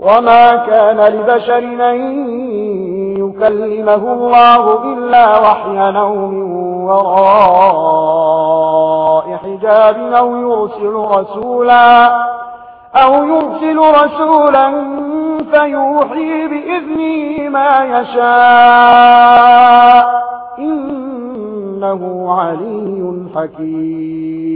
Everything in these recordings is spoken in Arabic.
وما كان لبشر من يكلمه الله إلا وحيا من وراء حجاب أو يرسل رسولا أو يرسل رسولا فيوحي بإذنه ما يشاء إنه علي حكيم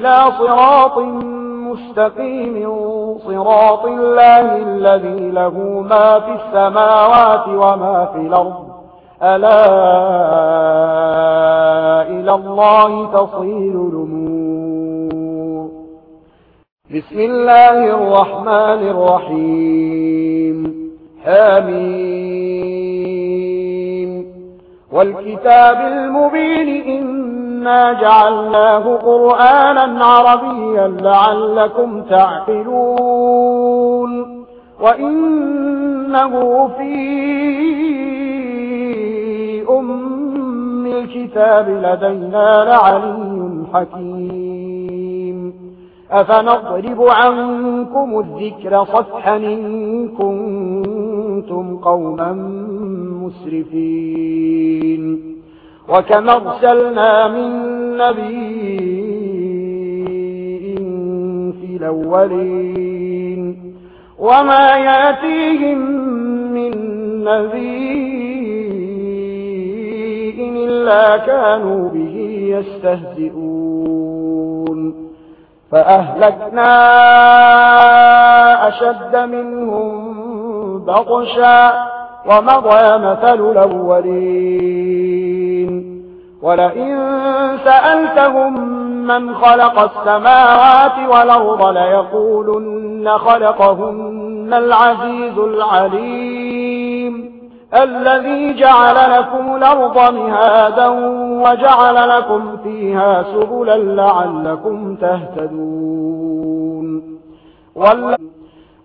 إلى صراط مستقيم صراط الله الذي له ما في السماوات وما في الأرض. ألا إلى الله تصير الأمور. بسم الله الرحمن الرحيم. حميم. والكتاب المبين إنا جعلناه قرآنا عربيا لعلكم تعقلون وإنه في أم الكتاب لدينا لعلي حكيم أفنضرب عنكم الذكر صفحا إن كنتم قوما مسرفين وكما ارسلنا من نبي في الأولين وما ياتيهم من نبي إلا كانوا به يستهزئون فأهلكنا أشد منهم بطشا ومضى مثل الأولين. ولئن سألتهم من خلق السماوات والأرض ليقولن خلقهن العزيز العليم. الذي جعل لكم الأرض مهادا وجعل لكم فيها سبلا لعلكم تهتدون. والذي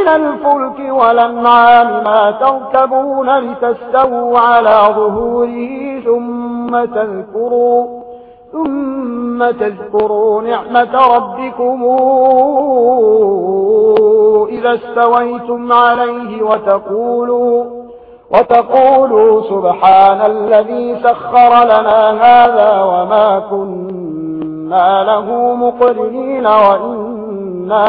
من الفلك والأنعام ما تركبون لتستووا على ظهوره ثم تذكروا ثم تذكروا نعمة ربكم إذا استويتم عليه وتقولوا وتقولوا سبحان الذي سخر لنا هذا وما كنا له مقرنين وإنا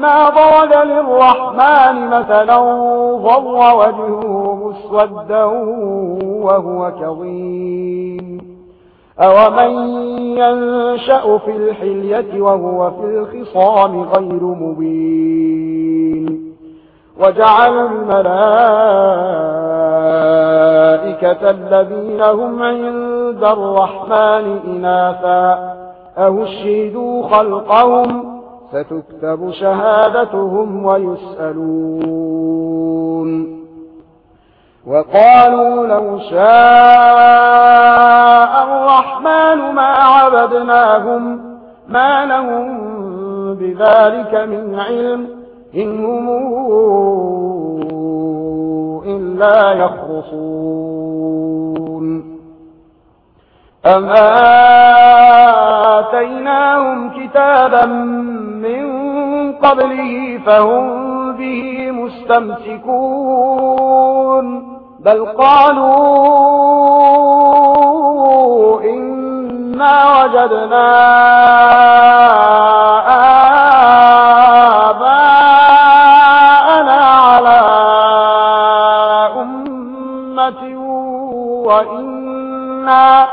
ما ضرب للرحمن مثلا ضر وجهه مسودا وهو كظيم أومن ينشأ في الحلية وهو في الخصام غير مبين وجعل الملائكة الذين هم عند الرحمن إناثا أهشهدوا خلقهم فتكتب شهادتهم ويسألون. وقالوا لو شاء الرحمن ما عبدناهم ما لهم بذلك من علم إنهم إلا يخرصون. أما آتيناهم كتابا من قبله فهم به مستمسكون. بل قالوا إنا وجدنا آباءنا على أمة وإنا,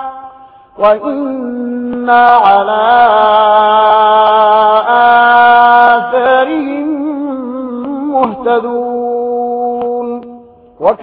وإنا على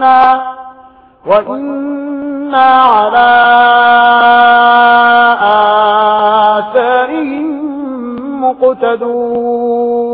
وإنا وإنا على آثارهم مقتدون